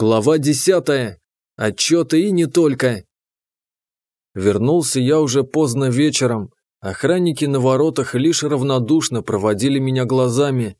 Глава десятая. Отчеты и не только. Вернулся я уже поздно вечером. Охранники на воротах лишь равнодушно проводили меня глазами.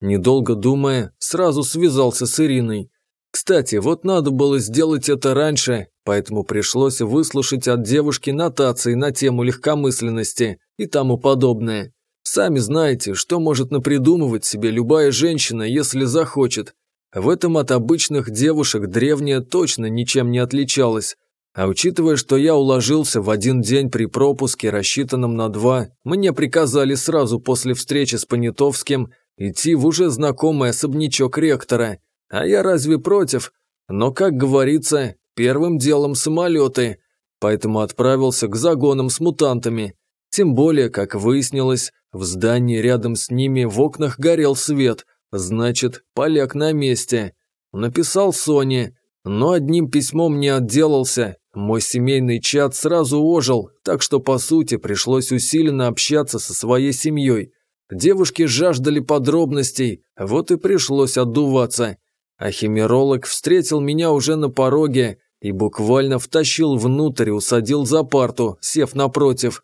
Недолго думая, сразу связался с Ириной. Кстати, вот надо было сделать это раньше, поэтому пришлось выслушать от девушки нотации на тему легкомысленности и тому подобное. Сами знаете, что может напридумывать себе любая женщина, если захочет. В этом от обычных девушек древняя точно ничем не отличалась. А учитывая, что я уложился в один день при пропуске, рассчитанном на два, мне приказали сразу после встречи с Понятовским идти в уже знакомый особнячок ректора. А я разве против? Но, как говорится, первым делом самолеты. Поэтому отправился к загонам с мутантами. Тем более, как выяснилось, в здании рядом с ними в окнах горел свет, значит, поляк на месте. Написал Соне, но одним письмом не отделался, мой семейный чат сразу ожил, так что, по сути, пришлось усиленно общаться со своей семьей. Девушки жаждали подробностей, вот и пришлось отдуваться. А химеролог встретил меня уже на пороге и буквально втащил внутрь и усадил за парту, сев напротив.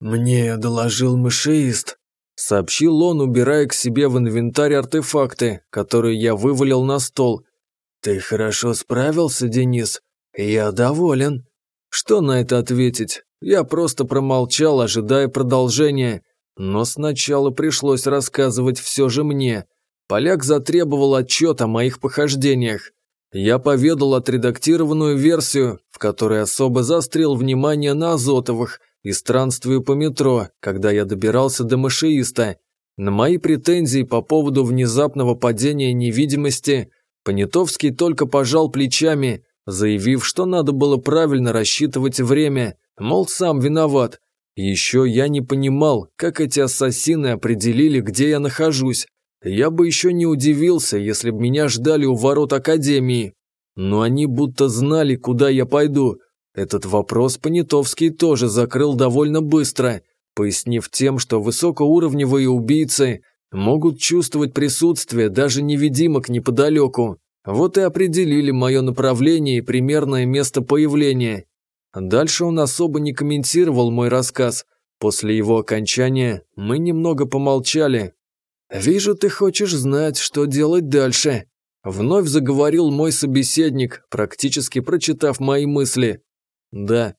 «Мне доложил мышеист», — сообщил он, убирая к себе в инвентарь артефакты, которые я вывалил на стол. «Ты хорошо справился, Денис?» «Я доволен». Что на это ответить? Я просто промолчал, ожидая продолжения. Но сначала пришлось рассказывать все же мне. Поляк затребовал отчет о моих похождениях. Я поведал отредактированную версию, в которой особо заострил внимание на Азотовых и странствию по метро, когда я добирался до машииста. На мои претензии по поводу внезапного падения невидимости Понятовский только пожал плечами заявив, что надо было правильно рассчитывать время, мол, сам виноват. Еще я не понимал, как эти ассасины определили, где я нахожусь. Я бы еще не удивился, если бы меня ждали у ворот Академии. Но они будто знали, куда я пойду. Этот вопрос Понятовский тоже закрыл довольно быстро, пояснив тем, что высокоуровневые убийцы могут чувствовать присутствие даже невидимок неподалеку. Вот и определили мое направление и примерное место появления. Дальше он особо не комментировал мой рассказ. После его окончания мы немного помолчали. «Вижу, ты хочешь знать, что делать дальше», – вновь заговорил мой собеседник, практически прочитав мои мысли. «Да».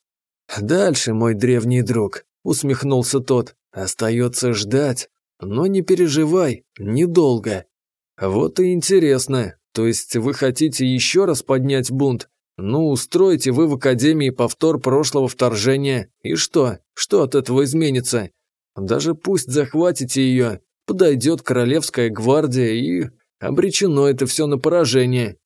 «Дальше, мой древний друг», – усмехнулся тот, – «остается ждать, но не переживай, недолго». «Вот и интересно, то есть вы хотите еще раз поднять бунт? Ну, устроите вы в Академии повтор прошлого вторжения. И что? Что от этого изменится? Даже пусть захватите ее, подойдет Королевская гвардия и... Обречено это все на поражение.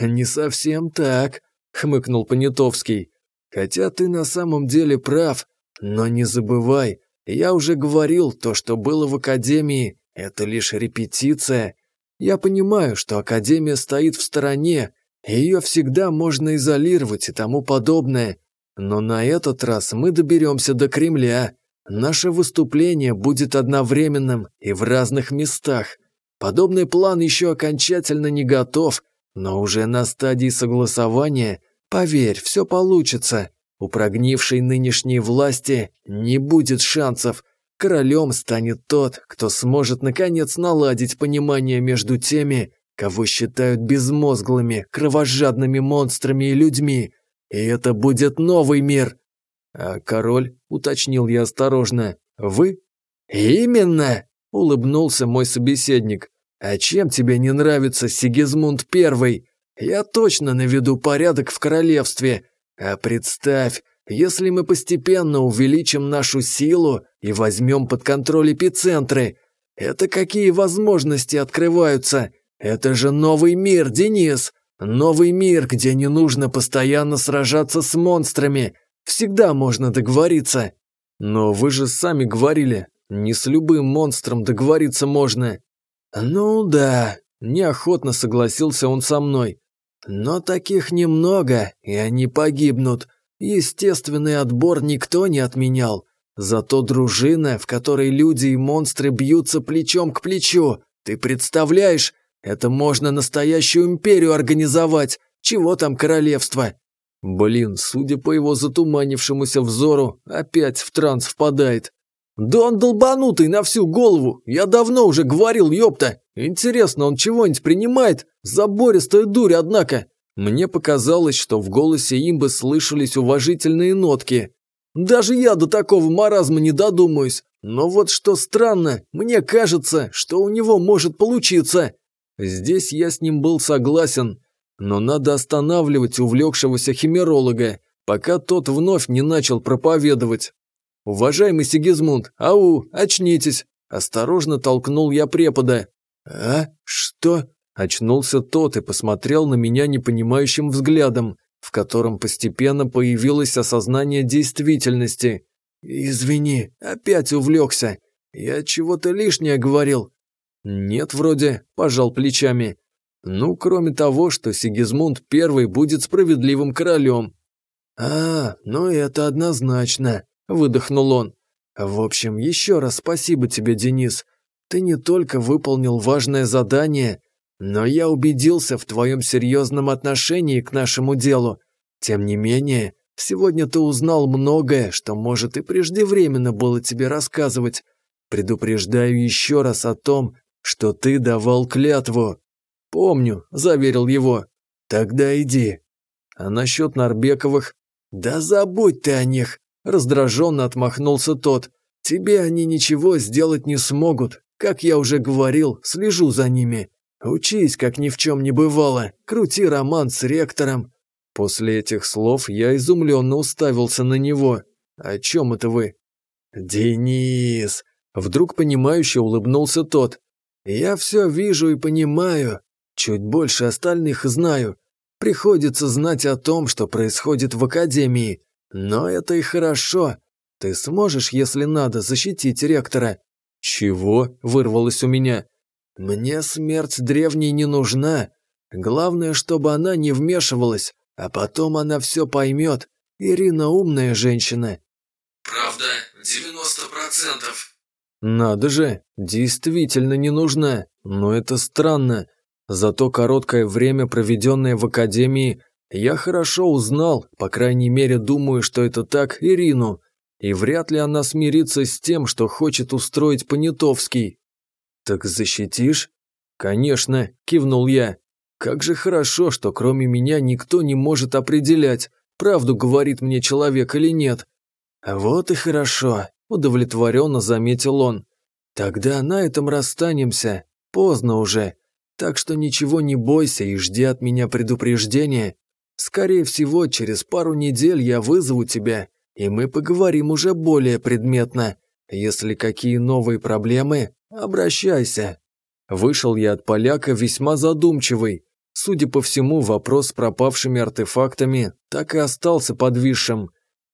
Не совсем так, хмыкнул Понятовский. Хотя ты на самом деле прав, но не забывай, я уже говорил, то, что было в Академии, это лишь репетиция, я понимаю, что Академия стоит в стороне, ее всегда можно изолировать и тому подобное. Но на этот раз мы доберемся до Кремля. Наше выступление будет одновременным и в разных местах. Подобный план еще окончательно не готов, но уже на стадии согласования, поверь, все получится. У прогнившей нынешней власти не будет шансов – Королем станет тот, кто сможет наконец наладить понимание между теми, кого считают безмозглыми, кровожадными монстрами и людьми. И это будет новый мир. А король, уточнил я осторожно, вы? Именно, улыбнулся мой собеседник. А чем тебе не нравится Сигизмунд Первый? Я точно наведу порядок в королевстве. А представь, если мы постепенно увеличим нашу силу и возьмем под контроль эпицентры, это какие возможности открываются? Это же новый мир, Денис! Новый мир, где не нужно постоянно сражаться с монстрами. Всегда можно договориться. Но вы же сами говорили, не с любым монстром договориться можно. Ну да, неохотно согласился он со мной. Но таких немного, и они погибнут. Естественный отбор никто не отменял. Зато дружина, в которой люди и монстры бьются плечом к плечу, ты представляешь, Это можно настоящую империю организовать. Чего там королевство? Блин, судя по его затуманившемуся взору, опять в транс впадает. Да он долбанутый на всю голову. Я давно уже говорил, ёпта. Интересно, он чего-нибудь принимает? Забористая дурь, однако. Мне показалось, что в голосе имбы слышались уважительные нотки. Даже я до такого маразма не додумаюсь. Но вот что странно, мне кажется, что у него может получиться. Здесь я с ним был согласен, но надо останавливать увлекшегося химеролога, пока тот вновь не начал проповедовать. «Уважаемый Сигизмунд, ау, очнитесь!» Осторожно толкнул я препода. «А? Что?» Очнулся тот и посмотрел на меня непонимающим взглядом, в котором постепенно появилось осознание действительности. «Извини, опять увлекся. Я чего-то лишнее говорил». «Нет, вроде», – пожал плечами. «Ну, кроме того, что Сигизмунд I будет справедливым королем». «А, ну это однозначно», – выдохнул он. «В общем, еще раз спасибо тебе, Денис. Ты не только выполнил важное задание, но я убедился в твоем серьезном отношении к нашему делу. Тем не менее, сегодня ты узнал многое, что, может, и преждевременно было тебе рассказывать. Предупреждаю еще раз о том, что ты давал клятву». «Помню», – заверил его. «Тогда иди». «А насчет Нарбековых?» «Да забудь ты о них», – раздраженно отмахнулся тот. «Тебе они ничего сделать не смогут. Как я уже говорил, слежу за ними. Учись, как ни в чем не бывало, крути роман с ректором». После этих слов я изумленно уставился на него. «О чем это вы?» «Денис!» Вдруг понимающе улыбнулся тот. «Я все вижу и понимаю. Чуть больше остальных знаю. Приходится знать о том, что происходит в Академии. Но это и хорошо. Ты сможешь, если надо, защитить ректора?» «Чего?» – вырвалось у меня. «Мне смерть древней не нужна. Главное, чтобы она не вмешивалась, а потом она все поймет. Ирина умная женщина». «Правда, 90%. Надо же, действительно не нужна, но это странно. Зато короткое время, проведенное в академии, я хорошо узнал, по крайней мере думаю, что это так, Ирину. И вряд ли она смирится с тем, что хочет устроить Понятовский. «Так защитишь?» «Конечно», – кивнул я. «Как же хорошо, что кроме меня никто не может определять, правду говорит мне человек или нет». «Вот и хорошо», – удовлетворенно заметил он. «Тогда на этом расстанемся. Поздно уже. Так что ничего не бойся и жди от меня предупреждения. Скорее всего, через пару недель я вызову тебя, и мы поговорим уже более предметно. Если какие новые проблемы, обращайся». Вышел я от поляка весьма задумчивый. Судя по всему, вопрос с пропавшими артефактами так и остался подвисшим.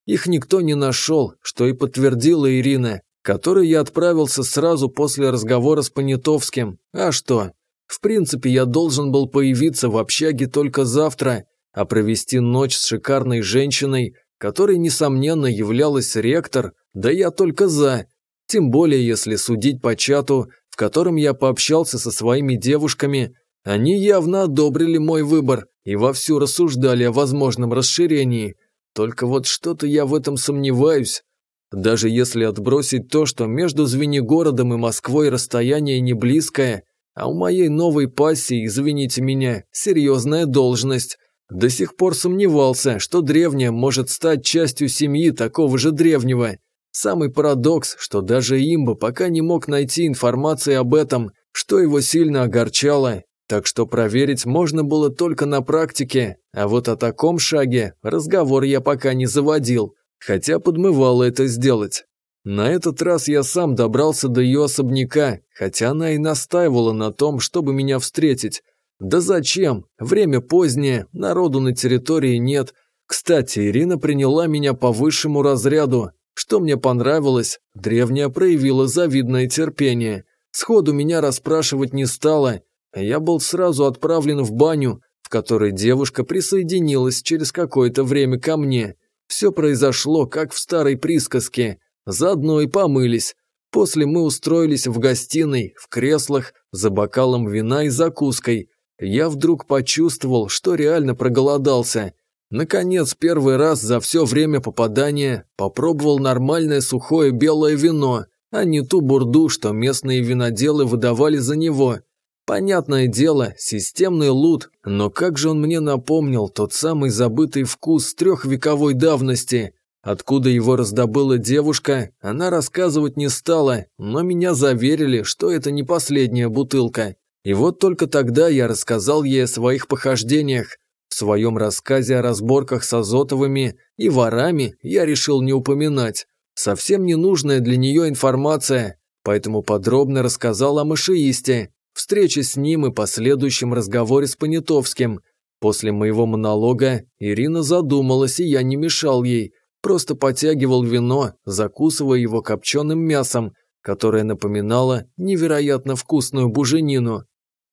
Их никто не нашел, что и подтвердила Ирина, которой я отправился сразу после разговора с Понятовским. А что? В принципе, я должен был появиться в общаге только завтра, а провести ночь с шикарной женщиной, которой, несомненно, являлась ректор, да я только за. Тем более, если судить по чату, в котором я пообщался со своими девушками, они явно одобрили мой выбор и вовсю рассуждали о возможном расширении. Только вот что-то я в этом сомневаюсь. Даже если отбросить то, что между Звенигородом и Москвой расстояние не близкое, а у моей новой пассии, извините меня, серьезная должность, до сих пор сомневался, что древняя может стать частью семьи такого же древнего. Самый парадокс, что даже имба пока не мог найти информации об этом, что его сильно огорчало, так что проверить можно было только на практике, а вот о таком шаге разговор я пока не заводил, хотя подмывало это сделать. На этот раз я сам добрался до ее особняка, хотя она и настаивала на том, чтобы меня встретить. Да зачем? Время позднее, народу на территории нет. Кстати, Ирина приняла меня по высшему разряду, что мне понравилось, древняя проявила завидное терпение. Сходу меня расспрашивать не стала. Я был сразу отправлен в баню, в которой девушка присоединилась через какое-то время ко мне. Все произошло, как в старой присказке. Заодно и помылись. После мы устроились в гостиной, в креслах, за бокалом вина и закуской. Я вдруг почувствовал, что реально проголодался. Наконец, первый раз за все время попадания попробовал нормальное сухое белое вино, а не ту бурду, что местные виноделы выдавали за него. Понятное дело, системный лут, но как же он мне напомнил тот самый забытый вкус трехвековой давности. Откуда его раздобыла девушка, она рассказывать не стала, но меня заверили, что это не последняя бутылка. И вот только тогда я рассказал ей о своих похождениях, в своем рассказе о разборках с Азотовыми и ворами я решил не упоминать. Совсем ненужная для нее информация, поэтому подробно рассказал о мышеисте, встрече с ним и последующем разговоре с Понятовским. После моего монолога Ирина задумалась, и я не мешал ей, просто потягивал вино, закусывая его копченым мясом, которое напоминало невероятно вкусную буженину.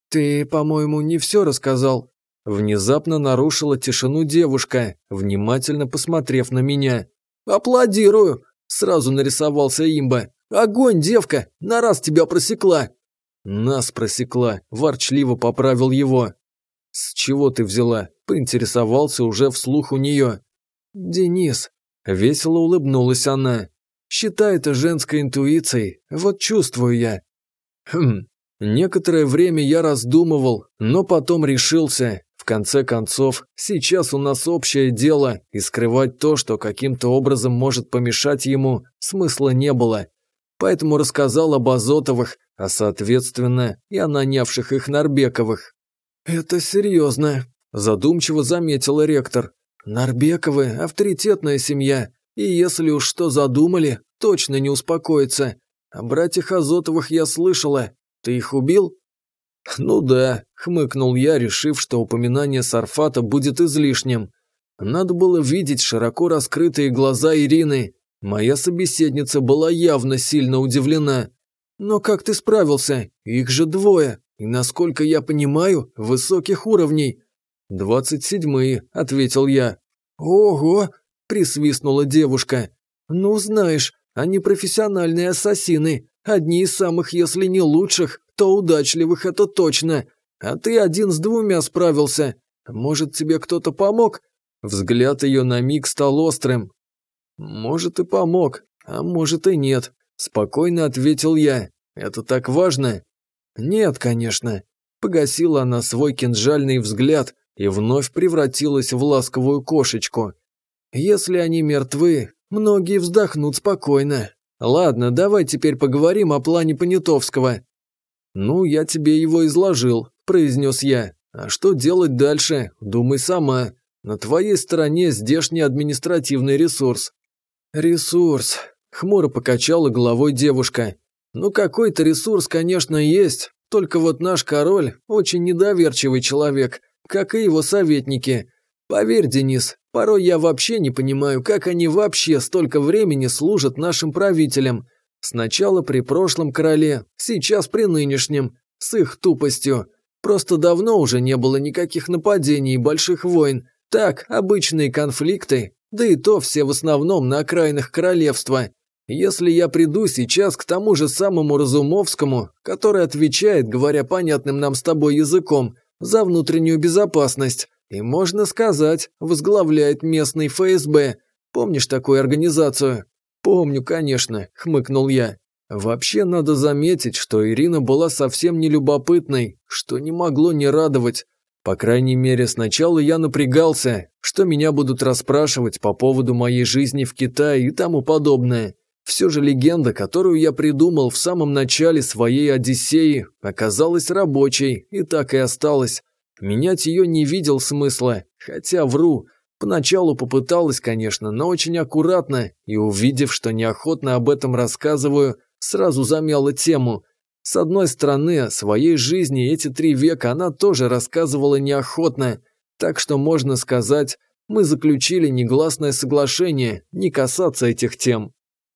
«Ты, по-моему, не все рассказал», Внезапно нарушила тишину девушка, внимательно посмотрев на меня. «Аплодирую!» – сразу нарисовался имба. «Огонь, девка! На раз тебя просекла!» «Нас просекла», – ворчливо поправил его. «С чего ты взяла?» – поинтересовался уже вслух у нее. «Денис», – весело улыбнулась она. «Считай это женской интуицией, вот чувствую я». «Хм». Некоторое время я раздумывал, но потом решился, конце концов, сейчас у нас общее дело, и скрывать то, что каким-то образом может помешать ему, смысла не было. Поэтому рассказал об Азотовых, а соответственно и о нанявших их Нарбековых. «Это серьезно», – задумчиво заметила ректор. «Нарбековы – авторитетная семья, и если уж что задумали, точно не успокоится. О братьях Азотовых я слышала. Ты их убил?» «Ну да», – хмыкнул я, решив, что упоминание Сарфата будет излишним. Надо было видеть широко раскрытые глаза Ирины. Моя собеседница была явно сильно удивлена. «Но как ты справился? Их же двое, и, насколько я понимаю, высоких уровней». «Двадцать седьмые», – ответил я. «Ого!» – присвистнула девушка. «Ну, знаешь, они профессиональные ассасины, одни из самых, если не лучших то удачливых это точно. А ты один с двумя справился. Может, тебе кто-то помог?» Взгляд ее на миг стал острым. «Может, и помог, а может и нет», – спокойно ответил я. «Это так важно?» «Нет, конечно». Погасила она свой кинжальный взгляд и вновь превратилась в ласковую кошечку. «Если они мертвы, многие вздохнут спокойно. Ладно, давай теперь поговорим о плане Понятовского. «Ну, я тебе его изложил», – произнес я. «А что делать дальше? Думай сама. На твоей стороне здешний административный ресурс». «Ресурс», – хмуро покачала головой девушка. «Ну, какой-то ресурс, конечно, есть, только вот наш король очень недоверчивый человек, как и его советники. Поверь, Денис, порой я вообще не понимаю, как они вообще столько времени служат нашим правителям. Сначала при прошлом короле, сейчас при нынешнем, с их тупостью. Просто давно уже не было никаких нападений и больших войн. Так, обычные конфликты, да и то все в основном на окраинах королевства. Если я приду сейчас к тому же самому Разумовскому, который отвечает, говоря понятным нам с тобой языком, за внутреннюю безопасность, и, можно сказать, возглавляет местный ФСБ. Помнишь такую организацию? «Помню, конечно», – хмыкнул я. Вообще надо заметить, что Ирина была совсем не любопытной, что не могло не радовать. По крайней мере, сначала я напрягался, что меня будут расспрашивать по поводу моей жизни в Китае и тому подобное. Все же легенда, которую я придумал в самом начале своей Одиссеи, оказалась рабочей и так и осталась. Менять ее не видел смысла, хотя вру – Поначалу попыталась, конечно, но очень аккуратно, и увидев, что неохотно об этом рассказываю, сразу замяла тему. С одной стороны, о своей жизни эти три века она тоже рассказывала неохотно, так что, можно сказать, мы заключили негласное соглашение не касаться этих тем.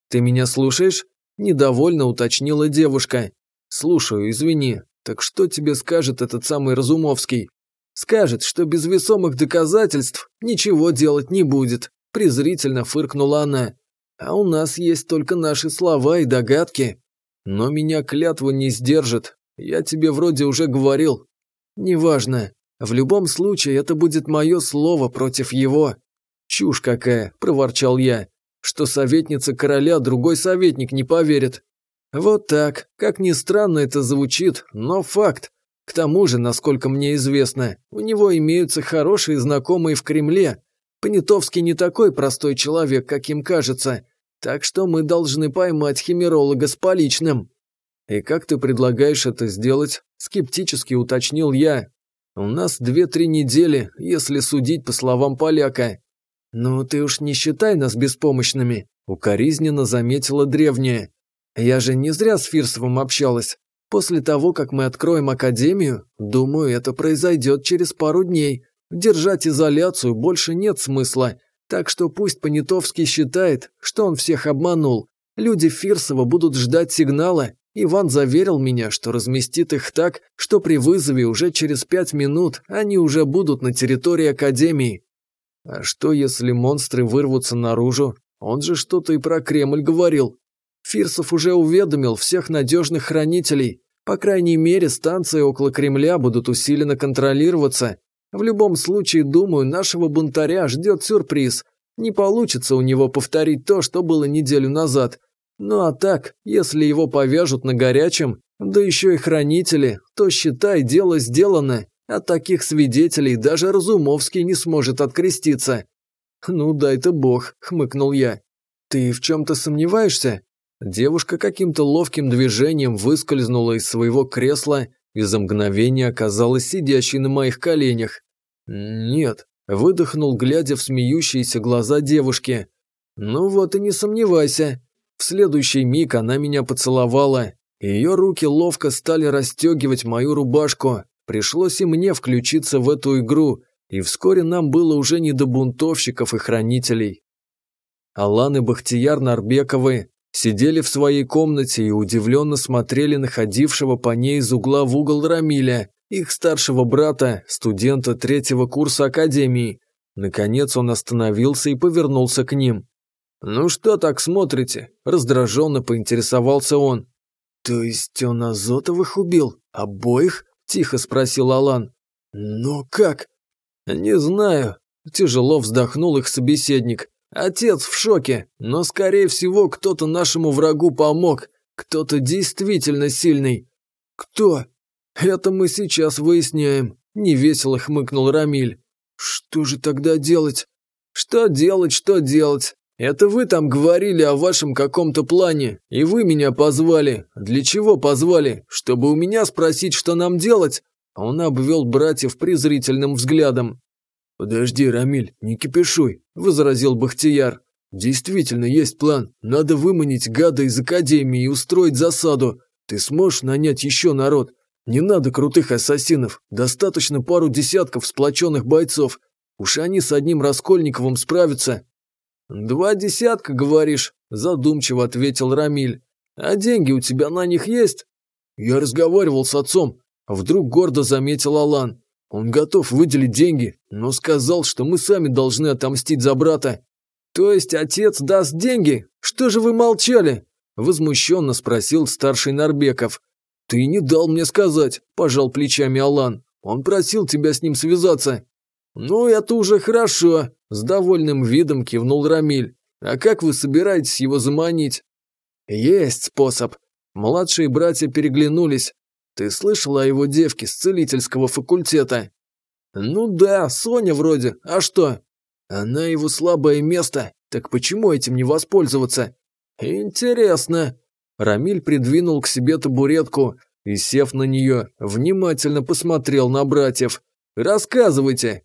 «Ты меня слушаешь?» – недовольно уточнила девушка. «Слушаю, извини. Так что тебе скажет этот самый Разумовский?» Скажет, что без весомых доказательств ничего делать не будет, презрительно фыркнула она. А у нас есть только наши слова и догадки. Но меня клятва не сдержит. Я тебе вроде уже говорил. Неважно. В любом случае, это будет мое слово против его. Чушь какая, проворчал я. Что советница короля другой советник не поверит. Вот так. Как ни странно это звучит, но факт. К тому же, насколько мне известно, у него имеются хорошие знакомые в Кремле. Понятовский не такой простой человек, каким кажется, так что мы должны поймать химеролога с поличным». «И как ты предлагаешь это сделать?» – скептически уточнил я. «У нас две-три недели, если судить по словам поляка». «Ну, ты уж не считай нас беспомощными», – укоризненно заметила древняя. «Я же не зря с Фирсовым общалась. После того, как мы откроем академию, думаю, это произойдет через пару дней. Держать изоляцию больше нет смысла, так что пусть Понятовский считает, что он всех обманул. Люди Фирсова будут ждать сигнала. Иван заверил меня, что разместит их так, что при вызове уже через пять минут они уже будут на территории Академии. А что, если монстры вырвутся наружу? Он же что-то и про Кремль говорил. Фирсов уже уведомил всех надежных хранителей. По крайней мере, станции около Кремля будут усиленно контролироваться. В любом случае, думаю, нашего бунтаря ждет сюрприз. Не получится у него повторить то, что было неделю назад. Ну а так, если его повяжут на горячем, да еще и хранители, то считай, дело сделано. От таких свидетелей даже Разумовский не сможет откреститься. «Ну, дай-то бог», — хмыкнул я. «Ты в чем-то сомневаешься?» Девушка каким-то ловким движением выскользнула из своего кресла и за мгновение оказалась сидящей на моих коленях. «Нет», – выдохнул, глядя в смеющиеся глаза девушки. «Ну вот и не сомневайся». В следующий миг она меня поцеловала. Ее руки ловко стали расстегивать мою рубашку. Пришлось и мне включиться в эту игру, и вскоре нам было уже не до бунтовщиков и хранителей. Алан Бахтияр Нарбековы Сидели в своей комнате и удивленно смотрели на ходившего по ней из угла в угол Рамиля, их старшего брата, студента третьего курса академии. Наконец он остановился и повернулся к ним. «Ну что так смотрите?» – раздраженно поинтересовался он. «То есть он Азотовых убил? Обоих?» – тихо спросил Алан. «Но как?» «Не знаю», – тяжело вздохнул их собеседник. Отец в шоке, но, скорее всего, кто-то нашему врагу помог, кто-то действительно сильный. Кто? Это мы сейчас выясняем, невесело хмыкнул Рамиль. Что же тогда делать? Что делать, что делать? Это вы там говорили о вашем каком-то плане, и вы меня позвали. Для чего позвали? Чтобы у меня спросить, что нам делать? Он обвел братьев презрительным взглядом. «Подожди, Рамиль, не кипишуй», – возразил Бахтияр. «Действительно есть план. Надо выманить гада из Академии и устроить засаду. Ты сможешь нанять еще народ? Не надо крутых ассасинов, достаточно пару десятков сплоченных бойцов. Уж они с одним Раскольниковым справятся». «Два десятка, говоришь?» – задумчиво ответил Рамиль. «А деньги у тебя на них есть?» «Я разговаривал с отцом», – вдруг гордо заметил Алан. Он готов выделить деньги, но сказал, что мы сами должны отомстить за брата. То есть отец даст деньги? Что же вы молчали? Возмущенно спросил старший Нарбеков. Ты не дал мне сказать, пожал плечами Алан. Он просил тебя с ним связаться. Ну, это уже хорошо, с довольным видом кивнул Рамиль. А как вы собираетесь его заманить? Есть способ. Младшие братья переглянулись. Ты слышал о его девке с целительского факультета? Ну да, Соня вроде. А что? Она его слабое место. Так почему этим не воспользоваться? Интересно. Рамиль придвинул к себе табуретку и, сев на нее, внимательно посмотрел на братьев. «Рассказывайте!»